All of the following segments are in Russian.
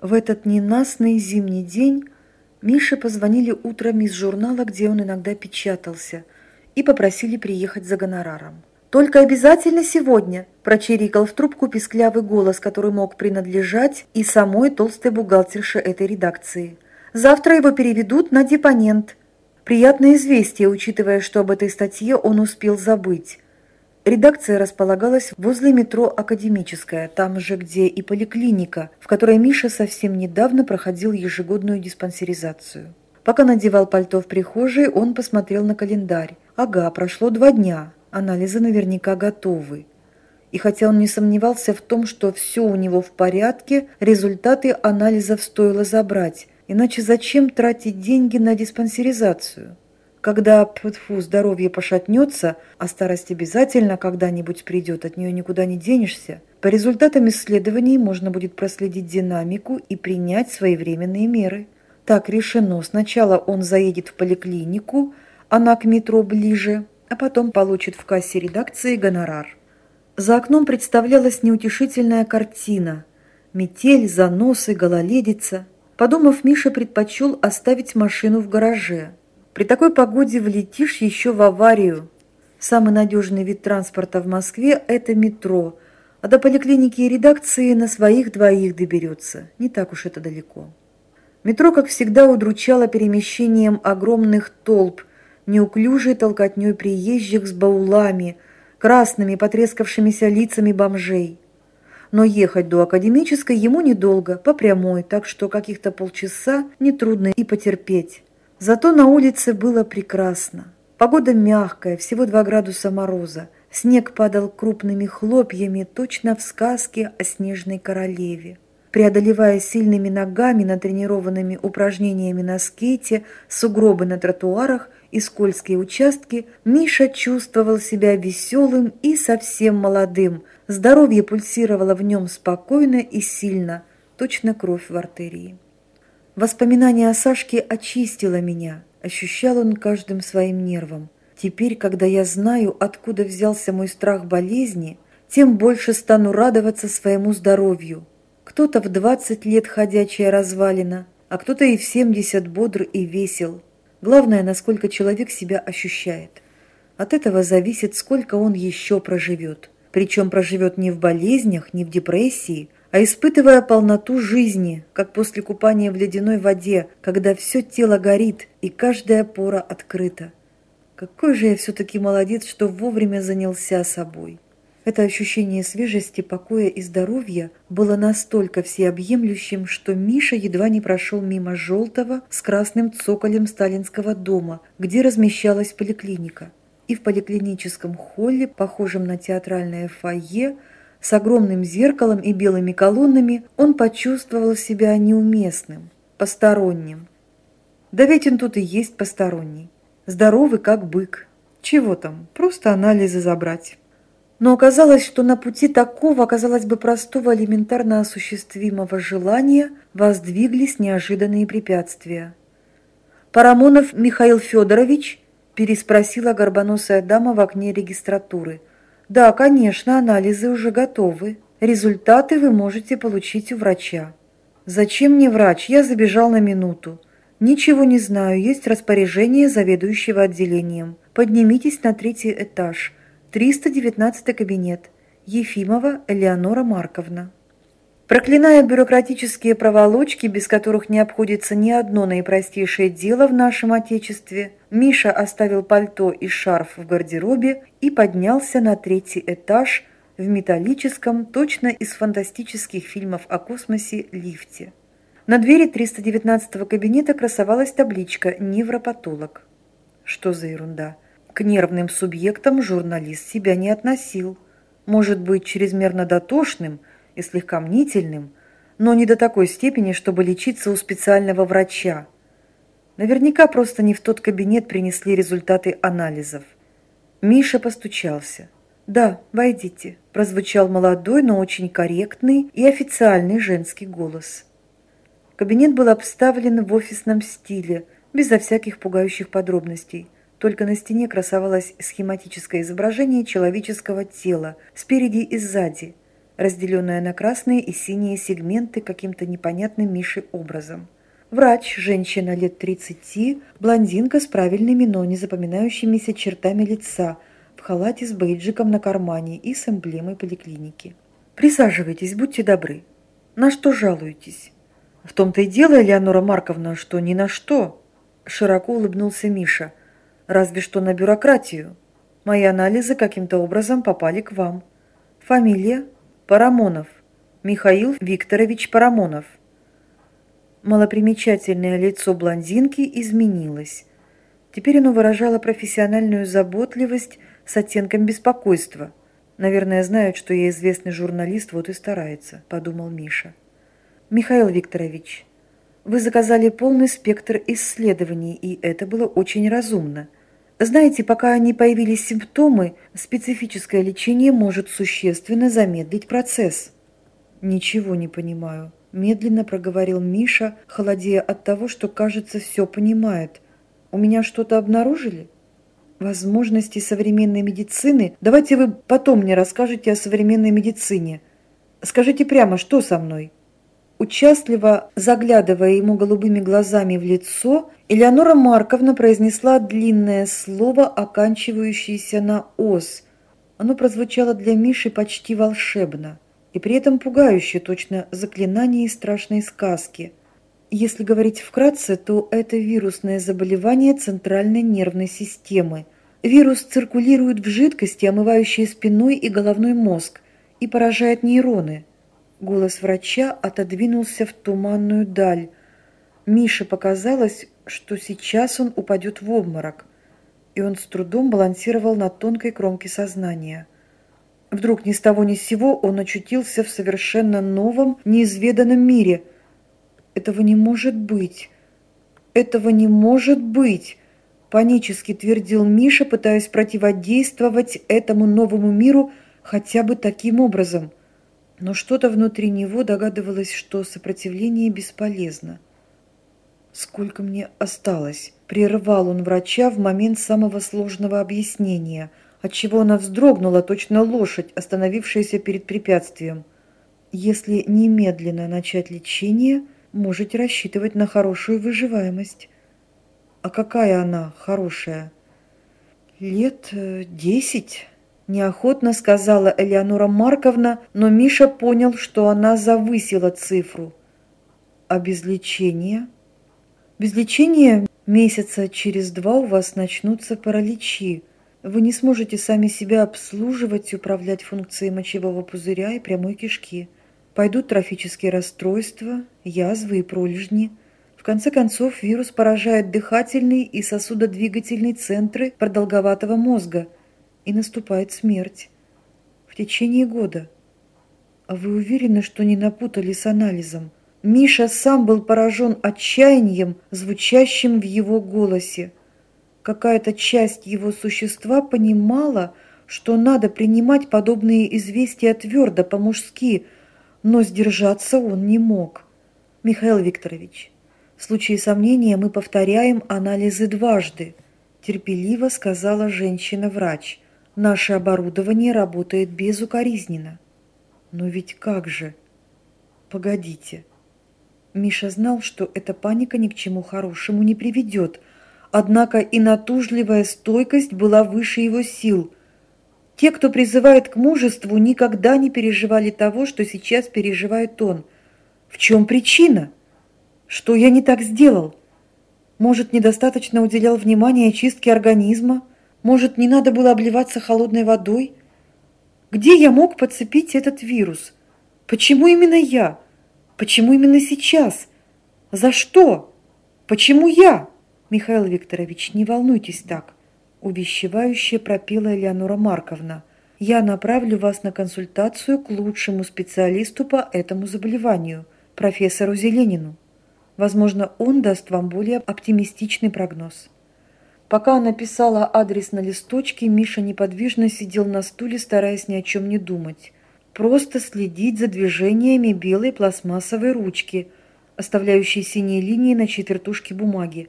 В этот ненастный зимний день Мише позвонили утром из журнала, где он иногда печатался, и попросили приехать за гонораром. «Только обязательно сегодня!» – прочирикал в трубку писклявый голос, который мог принадлежать и самой толстой бухгалтерше этой редакции. «Завтра его переведут на депонент». Приятное известие, учитывая, что об этой статье он успел забыть. Редакция располагалась возле метро «Академическая», там же, где и поликлиника, в которой Миша совсем недавно проходил ежегодную диспансеризацию. Пока надевал пальто в прихожей, он посмотрел на календарь. Ага, прошло два дня, анализы наверняка готовы. И хотя он не сомневался в том, что все у него в порядке, результаты анализов стоило забрать, иначе зачем тратить деньги на диспансеризацию? Когда пфу, здоровье пошатнется, а старость обязательно когда-нибудь придет, от нее никуда не денешься, по результатам исследований можно будет проследить динамику и принять своевременные меры. Так решено. Сначала он заедет в поликлинику, она к метро ближе, а потом получит в кассе редакции гонорар. За окном представлялась неутешительная картина. Метель, заносы, гололедица. Подумав, Миша предпочел оставить машину в гараже – при такой погоде влетишь еще в аварию. Самый надежный вид транспорта в Москве – это метро, а до поликлиники и редакции на своих двоих доберется. Не так уж это далеко. Метро, как всегда, удручало перемещением огромных толп, неуклюжей толкотней приезжих с баулами, красными потрескавшимися лицами бомжей. Но ехать до академической ему недолго, по прямой, так что каких-то полчаса нетрудно и потерпеть. Зато на улице было прекрасно. Погода мягкая, всего 2 градуса мороза. Снег падал крупными хлопьями, точно в сказке о снежной королеве. Преодолевая сильными ногами, натренированными упражнениями на скейте, сугробы на тротуарах и скользкие участки, Миша чувствовал себя веселым и совсем молодым. Здоровье пульсировало в нем спокойно и сильно, точно кровь в артерии. Воспоминание о Сашке очистило меня, ощущал он каждым своим нервом. Теперь, когда я знаю, откуда взялся мой страх болезни, тем больше стану радоваться своему здоровью. Кто-то в 20 лет ходячая развалина, а кто-то и в 70 бодр и весел. Главное, насколько человек себя ощущает. От этого зависит, сколько он еще проживет. Причем проживет не в болезнях, не в депрессии, а испытывая полноту жизни, как после купания в ледяной воде, когда все тело горит и каждая пора открыта. Какой же я все-таки молодец, что вовремя занялся собой. Это ощущение свежести, покоя и здоровья было настолько всеобъемлющим, что Миша едва не прошел мимо желтого с красным цоколем сталинского дома, где размещалась поликлиника. И в поликлиническом холле, похожем на театральное фойе, с огромным зеркалом и белыми колоннами он почувствовал себя неуместным, посторонним. Да ведь он тут и есть посторонний. Здоровый, как бык. Чего там, просто анализы забрать. Но оказалось, что на пути такого, казалось бы, простого элементарно осуществимого желания воздвиглись неожиданные препятствия. «Парамонов Михаил Федорович?» – переспросила горбоносая дама в окне регистратуры – да, конечно, анализы уже готовы. Результаты вы можете получить у врача. Зачем мне врач? Я забежал на минуту. Ничего не знаю, есть распоряжение заведующего отделением. Поднимитесь на третий этаж. 319 кабинет. Ефимова Элеонора Марковна. Проклиная бюрократические проволочки, без которых не обходится ни одно наипростейшее дело в нашем Отечестве, Миша оставил пальто и шарф в гардеробе и поднялся на третий этаж в металлическом, точно из фантастических фильмов о космосе, лифте. На двери 319 кабинета красовалась табличка «Невропатолог». Что за ерунда? К нервным субъектам журналист себя не относил. Может быть, чрезмерно дотошным – и слегка мнительным, но не до такой степени, чтобы лечиться у специального врача. Наверняка просто не в тот кабинет принесли результаты анализов. Миша постучался. «Да, войдите», – прозвучал молодой, но очень корректный и официальный женский голос. Кабинет был обставлен в офисном стиле, безо всяких пугающих подробностей. Только на стене красовалось схематическое изображение человеческого тела спереди и сзади – разделенная на красные и синие сегменты каким-то непонятным Мишей образом. Врач, женщина лет 30, блондинка с правильными, но не запоминающимися чертами лица, в халате с бейджиком на кармане и с эмблемой поликлиники. «Присаживайтесь, будьте добры. На что жалуетесь?» «В том-то и дело, Элеонора Марковна, что ни на что!» Широко улыбнулся Миша. «Разве что на бюрократию. Мои анализы каким-то образом попали к вам. Фамилия? Парамонов. Михаил Викторович Парамонов». Малопримечательное лицо блондинки изменилось. Теперь оно выражало профессиональную заботливость с оттенком беспокойства. «Наверное, знают, что я известный журналист, вот и старается», – подумал Миша. «Михаил Викторович, вы заказали полный спектр исследований, и это было очень разумно. Знаете, пока не появились симптомы, специфическое лечение может существенно замедлить процесс». «Ничего не понимаю», Медленно проговорил Миша, холодея от того, что, кажется, все понимает. «У меня что-то обнаружили?» «Возможности современной медицины? Давайте вы потом мне расскажете о современной медицине. Скажите прямо, что со мной?» Участливо заглядывая ему голубыми глазами в лицо, Элеонора Марковна произнесла длинное слово, оканчивающееся на «ос». Оно прозвучало для Миши почти волшебно и при этом пугающее точно заклинание из страшной сказки. Если говорить вкратце, то это вирусное заболевание центральной нервной системы. Вирус циркулирует в жидкости, омывающей спиной и головной мозг, и поражает нейроны. Голос врача отодвинулся в туманную даль. Мише показалось, что сейчас он упадет в обморок, и он с трудом балансировал на тонкой кромке сознания. Вдруг ни с того ни с сего он очутился в совершенно новом, неизведанном мире. Этого не может быть. Этого не может быть. Панически твердил Миша, пытаясь противодействовать этому новому миру хотя бы таким образом. Но что-то внутри него догадывалось, что сопротивление бесполезно. «Сколько мне осталось?» – прервал он врача в момент самого сложного объяснения – отчего она вздрогнула, точно лошадь, остановившаяся перед препятствием. Если немедленно начать лечение, можете рассчитывать на хорошую выживаемость. А какая она хорошая? Лет э, десять, неохотно сказала Элеонора Марковна, но Миша понял, что она завысила цифру. А без лечения? Без лечения месяца через два у вас начнутся параличи, вы не сможете сами себя обслуживать и управлять функцией мочевого пузыря и прямой кишки. Пойдут трофические расстройства, язвы и пролежни. В конце концов, вирус поражает дыхательные и сосудодвигательные центры продолговатого мозга, и наступает смерть. В течение года. А вы уверены, что не напутали с анализом? Миша сам был поражен отчаянием, звучащим в его голосе. Какая-то часть его существа понимала, что надо принимать подобные известия твердо, по-мужски, но сдержаться он не мог. «Михаил Викторович, в случае сомнения мы повторяем анализы дважды», терпеливо сказала женщина-врач. «Наше оборудование работает безукоризненно». «Но ведь как же?» «Погодите». Миша знал, что эта паника ни к чему хорошему не приведет – Однако и натужливая стойкость была выше его сил. Те, кто призывает к мужеству, никогда не переживали того, что сейчас переживает он. В чем причина? Что я не так сделал? Может, недостаточно уделял внимания чистке организма? Может, не надо было обливаться холодной водой? Где я мог подцепить этот вирус? Почему именно я? Почему именно сейчас? За что? Почему я? «Михаил Викторович, не волнуйтесь так», – увещевающе пропела Элеонора Марковна. «Я направлю вас на консультацию к лучшему специалисту по этому заболеванию, профессору Зеленину. Возможно, он даст вам более оптимистичный прогноз». Пока она писала адрес на листочке, Миша неподвижно сидел на стуле, стараясь ни о чем не думать. Просто следить за движениями белой пластмассовой ручки, оставляющей синие линии на четвертушке бумаги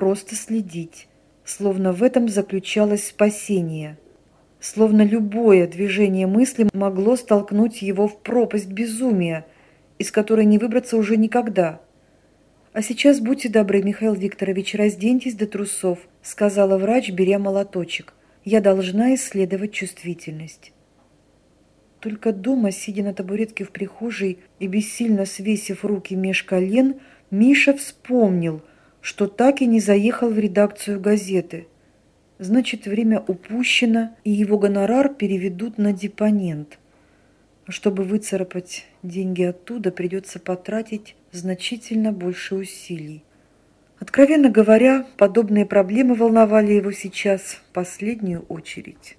просто следить, словно в этом заключалось спасение. словно любое движение мысли могло столкнуть его в пропасть безумия, из которой не выбраться уже никогда. «А сейчас будьте добры, Михаил Викторович, разденьтесь до трусов», сказала врач, беря молоточек. «Я должна исследовать чувствительность». Только дома, сидя на табуретке в прихожей и бессильно свесив руки меж колен, Миша вспомнил, что так и не заехал в редакцию газеты. Значит, время упущено, и его гонорар переведут на депонент. Чтобы выцарапать деньги оттуда, придется потратить значительно больше усилий. Откровенно говоря, подобные проблемы волновали его сейчас в последнюю очередь.